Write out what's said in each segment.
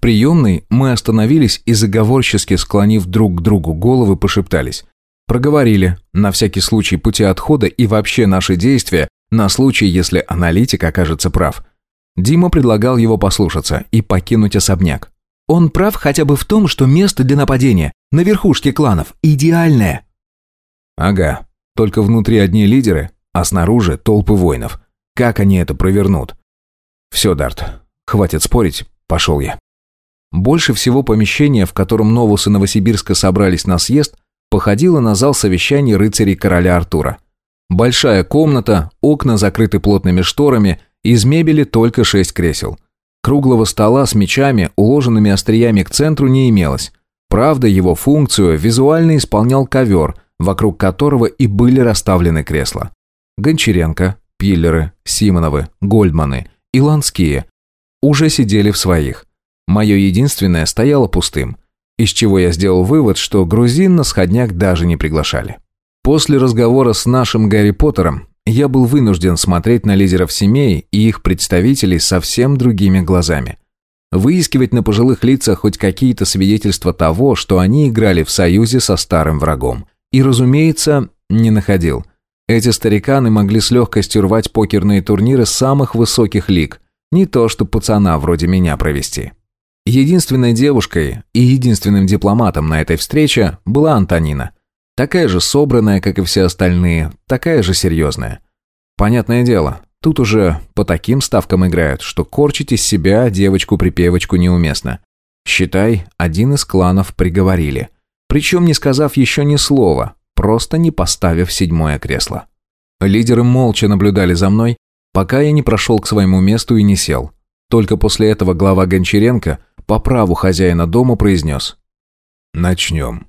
В приемной мы остановились и заговорчески склонив друг к другу головы, пошептались. Проговорили, на всякий случай пути отхода и вообще наши действия, на случай, если аналитик окажется прав. Дима предлагал его послушаться и покинуть особняк. Он прав хотя бы в том, что место для нападения на верхушке кланов идеальное. Ага, только внутри одни лидеры, а снаружи толпы воинов. Как они это провернут? Все, Дарт, хватит спорить, пошел я. Больше всего помещение, в котором Новусы Новосибирска собрались на съезд, походило на зал совещаний рыцарей короля Артура. Большая комната, окна закрыты плотными шторами, из мебели только шесть кресел. Круглого стола с мечами, уложенными остриями к центру, не имелось. Правда, его функцию визуально исполнял ковер, вокруг которого и были расставлены кресла. Гончаренко, Пиллеры, Симоновы, Гольдманы и Ланские уже сидели в своих. Мое единственное стояло пустым из чего я сделал вывод, что грузин на сходняк даже не приглашали. После разговора с нашим Гарри Поттером я был вынужден смотреть на лидеров семей и их представителей совсем другими глазами. Выискивать на пожилых лицах хоть какие-то свидетельства того, что они играли в союзе со старым врагом. И, разумеется, не находил. Эти стариканы могли с легкостью рвать покерные турниры самых высоких лиг, не то что пацана вроде меня провести. Единственной девушкой и единственным дипломатом на этой встрече была Антонина. Такая же собранная, как и все остальные, такая же серьезная. Понятное дело, тут уже по таким ставкам играют, что корчить из себя девочку-припевочку неуместно. Считай, один из кланов приговорили. Причем не сказав еще ни слова, просто не поставив седьмое кресло. Лидеры молча наблюдали за мной, пока я не прошел к своему месту и не сел. Только после этого глава Гончаренко по праву хозяина дома произнес. «Начнем».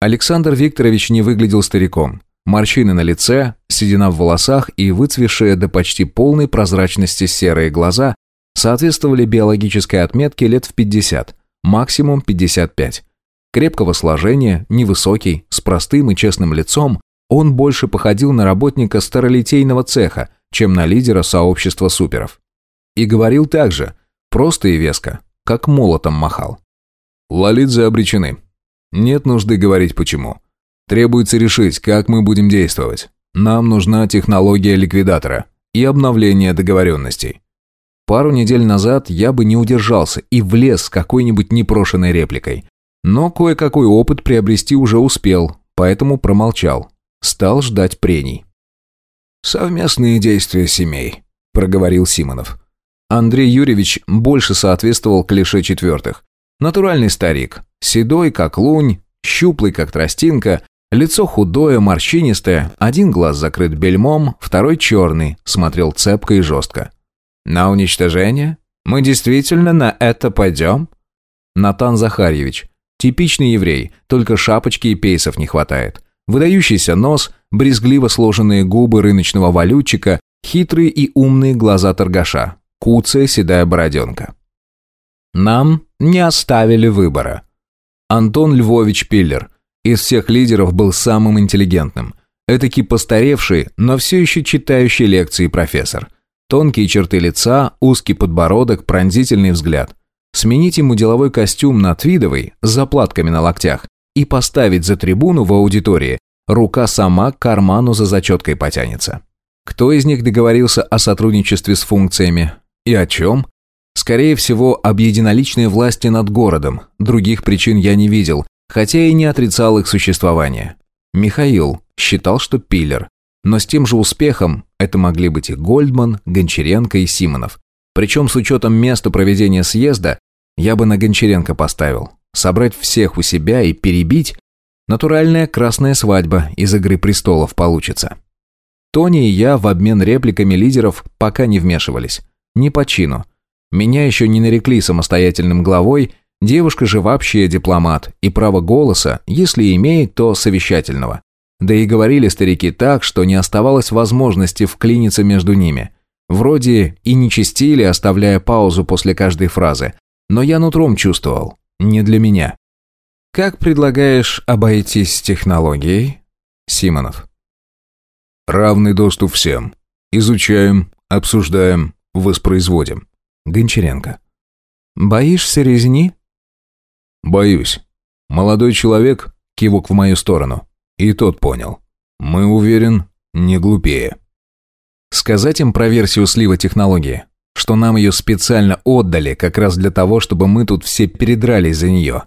Александр Викторович не выглядел стариком. Морщины на лице, седина в волосах и выцвевшие до почти полной прозрачности серые глаза соответствовали биологической отметке лет в 50, максимум 55. Крепкого сложения, невысокий, с простым и честным лицом, он больше походил на работника старолитейного цеха, чем на лидера сообщества суперов. И говорил также, просто и веско, как молотом махал. Лолидзе обречены. Нет нужды говорить почему. Требуется решить, как мы будем действовать. Нам нужна технология ликвидатора и обновление договоренностей. Пару недель назад я бы не удержался и влез с какой-нибудь непрошенной репликой. Но кое-какой опыт приобрести уже успел, поэтому промолчал. Стал ждать прений. «Совместные действия семей», – проговорил Симонов. Андрей Юрьевич больше соответствовал клише четвертых. Натуральный старик, седой, как лунь, щуплый, как тростинка, лицо худое, морщинистое, один глаз закрыт бельмом, второй черный, смотрел цепко и жестко. «На уничтожение? Мы действительно на это пойдем?» Натан Захарьевич. Типичный еврей, только шапочки и пейсов не хватает. Выдающийся нос, брезгливо сложенные губы рыночного валютчика, хитрые и умные глаза торгаша куцая седая бороденка. Нам не оставили выбора. Антон Львович Пиллер из всех лидеров был самым интеллигентным. Этакий постаревший, но все еще читающий лекции профессор. Тонкие черты лица, узкий подбородок, пронзительный взгляд. Сменить ему деловой костюм на твидовый, с заплатками на локтях, и поставить за трибуну в аудитории, рука сама к карману за зачеткой потянется. Кто из них договорился о сотрудничестве с функциями? И о чем? Скорее всего, об единоличной власти над городом. Других причин я не видел, хотя и не отрицал их существование. Михаил считал, что пиллер. Но с тем же успехом это могли быть и Гольдман, Гончаренко и Симонов. Причем с учетом места проведения съезда, я бы на Гончаренко поставил. Собрать всех у себя и перебить – натуральная красная свадьба из «Игры престолов» получится. Тони и я в обмен репликами лидеров пока не вмешивались. Не по чину. Меня еще не нарекли самостоятельным главой, девушка же вообще дипломат, и право голоса, если имеет, то совещательного. Да и говорили старики так, что не оставалось возможности вклиниться между ними. Вроде и не чистили, оставляя паузу после каждой фразы, но я нутром чувствовал, не для меня. «Как предлагаешь обойтись технологией?» Симонов. «Равный доступ всем. Изучаем, обсуждаем, воспроизводим. Гончаренко. Боишься резни?» «Боюсь. Молодой человек, кивок в мою сторону. И тот понял. Мы, уверен, не глупее». Сказать им про версию слива технологии, что нам ее специально отдали как раз для того, чтобы мы тут все передрались за нее.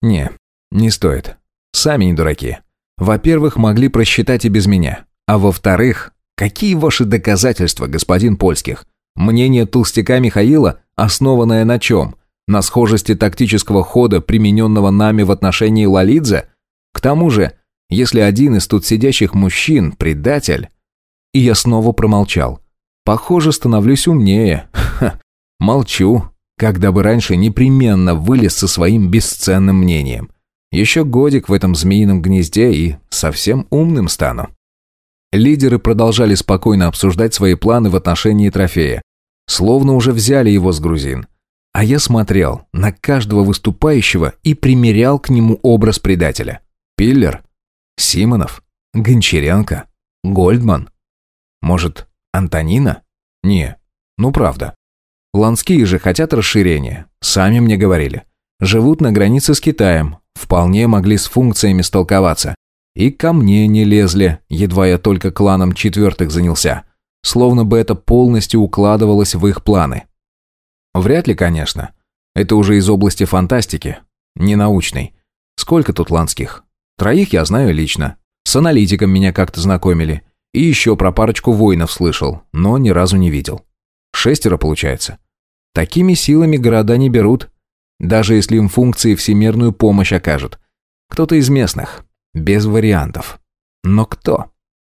Не, не стоит. Сами не дураки. Во-первых, могли просчитать и без меня. А во-вторых, какие ваши доказательства, господин Польских? Мнение толстяка Михаила, основанное на чем? На схожести тактического хода, примененного нами в отношении Лалидзе? К тому же, если один из тут сидящих мужчин – предатель... И я снова промолчал. Похоже, становлюсь умнее. Ха, молчу, когда бы раньше непременно вылез со своим бесценным мнением. Еще годик в этом змеином гнезде и совсем умным стану. Лидеры продолжали спокойно обсуждать свои планы в отношении трофея. Словно уже взяли его с грузин. А я смотрел на каждого выступающего и примерял к нему образ предателя. Пиллер? Симонов? Гончаренко? Гольдман? Может, Антонина? Не, ну правда. Ланские же хотят расширения, сами мне говорили. Живут на границе с Китаем, вполне могли с функциями столковаться. И ко мне не лезли, едва я только кланом четвертых занялся. Словно бы это полностью укладывалось в их планы. Вряд ли, конечно. Это уже из области фантастики, не научной. Сколько тут ланских? Троих я знаю лично. С аналитиком меня как-то знакомили. И еще про парочку воинов слышал, но ни разу не видел. Шестеро получается. Такими силами города не берут, даже если им функции всемирную помощь окажут. Кто-то из местных, без вариантов. Но кто?